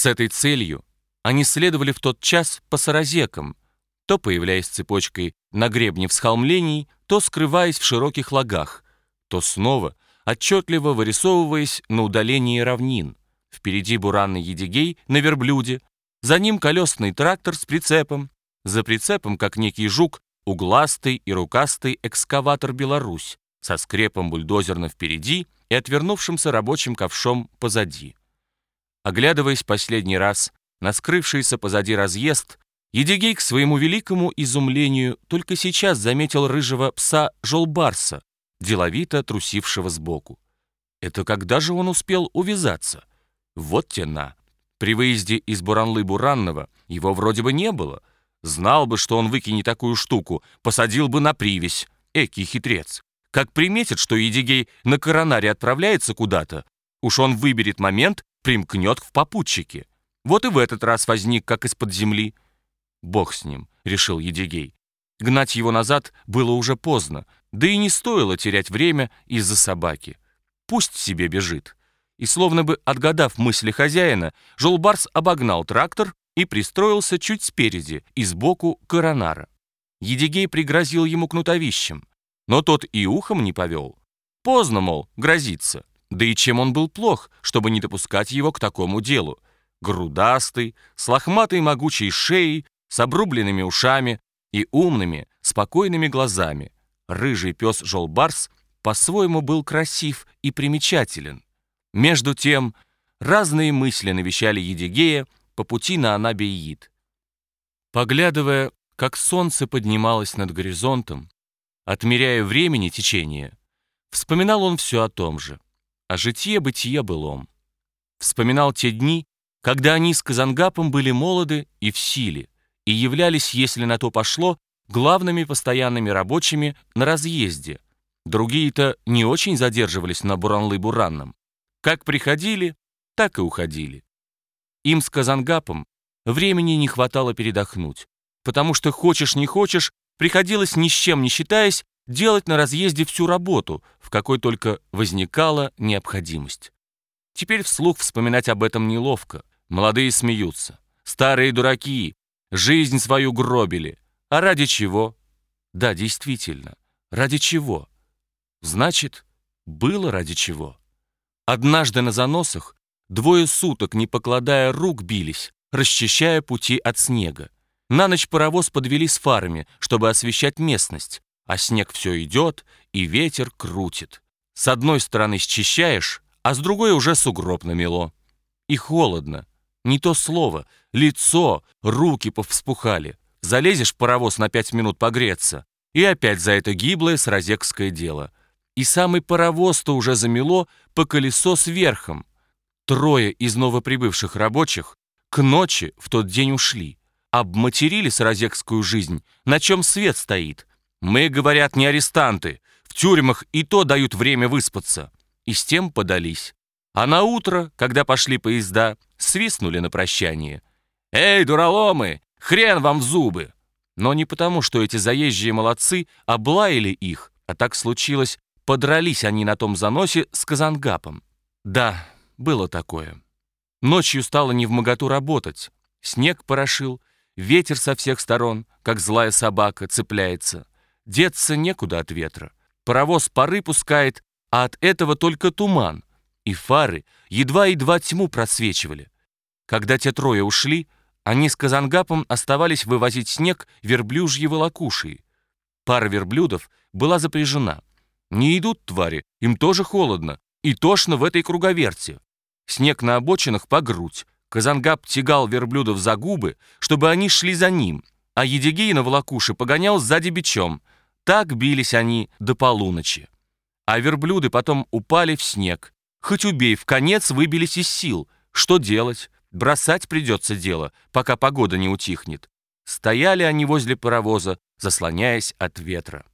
С этой целью они следовали в тот час по саразекам, то появляясь цепочкой на гребне всхолмлений, то скрываясь в широких лагах, то снова отчетливо вырисовываясь на удалении равнин. Впереди буранный едигей на верблюде, за ним колесный трактор с прицепом, за прицепом, как некий жук, угластый и рукастый экскаватор «Беларусь» со скрепом бульдозерно впереди и отвернувшимся рабочим ковшом позади. Оглядываясь последний раз на скрывшийся позади разъезд, Едигей к своему великому изумлению только сейчас заметил рыжего пса Жолбарса, деловито трусившего сбоку. Это когда же он успел увязаться? Вот тена. При выезде из Буранлы-Буранного его вроде бы не было. Знал бы, что он выкинет такую штуку, посадил бы на привязь. Экий хитрец. Как приметит, что Едигей на коронаре отправляется куда-то, уж он выберет момент, примкнет в попутчике. Вот и в этот раз возник, как из-под земли. «Бог с ним», — решил Едигей. Гнать его назад было уже поздно, да и не стоило терять время из-за собаки. Пусть себе бежит. И словно бы отгадав мысли хозяина, Жолбарс обогнал трактор и пристроился чуть спереди и сбоку коронара. Едигей пригрозил ему кнутовищем, но тот и ухом не повел. Поздно, мол, грозится. Да и чем он был плох, чтобы не допускать его к такому делу? Грудастый, с лохматой могучей шеей, с обрубленными ушами и умными, спокойными глазами. Рыжий пес Жолбарс по-своему был красив и примечателен. Между тем, разные мысли навещали Едигея по пути на Анабиид. Поглядывая, как солнце поднималось над горизонтом, отмеряя времени течение, вспоминал он все о том же, о житье-бытие былом. Вспоминал те дни, когда они с Казангапом были молоды и в силе, и являлись, если на то пошло, главными постоянными рабочими на разъезде. Другие-то не очень задерживались на Буранлы-Буранном. Как приходили, так и уходили. Им с Казангапом времени не хватало передохнуть, потому что хочешь не хочешь, приходилось ни с чем не считаясь делать на разъезде всю работу, в какой только возникала необходимость. Теперь вслух вспоминать об этом неловко. Молодые смеются. Старые дураки, жизнь свою гробили. А ради чего? Да, действительно, ради чего? Значит, было ради чего. Однажды на заносах двое суток, не покладая рук, бились, расчищая пути от снега. На ночь паровоз подвели с фарами, чтобы освещать местность, а снег все идет, и ветер крутит. С одной стороны счищаешь, а с другой уже сугроб намело. И холодно. Не то слово. Лицо, руки повспухали. Залезешь в паровоз на пять минут погреться. И опять за это гиблое сразекское дело. И самый паровоз-то уже замело по колесо с верхом. Трое из новоприбывших рабочих к ночи в тот день ушли. Обматерили саразекскую жизнь, на чем свет стоит. Мы, говорят, не арестанты. В тюрьмах и то дают время выспаться. И с тем подались. А на утро, когда пошли поезда, свистнули на прощание. «Эй, дураломы, хрен вам в зубы!» Но не потому, что эти заезжие молодцы облаяли их, а так случилось, подрались они на том заносе с Казангапом. Да, было такое. Ночью стало невмоготу работать. Снег порошил, ветер со всех сторон, как злая собака, цепляется. Деться некуда от ветра. Паровоз пары пускает, а от этого только туман. И фары едва-едва тьму просвечивали. Когда те трое ушли, они с Казангапом оставались вывозить снег верблюжьи волокуши. Пара верблюдов была запряжена. Не идут твари, им тоже холодно, и тошно в этой круговерте. Снег на обочинах по грудь. Казангап тягал верблюдов за губы, чтобы они шли за ним, а Едигей на волокуши погонял сзади бичом. Так бились они до полуночи. А верблюды потом упали в снег. Хоть убей, в конец выбились из сил. Что делать? Бросать придется дело, пока погода не утихнет. Стояли они возле паровоза, заслоняясь от ветра.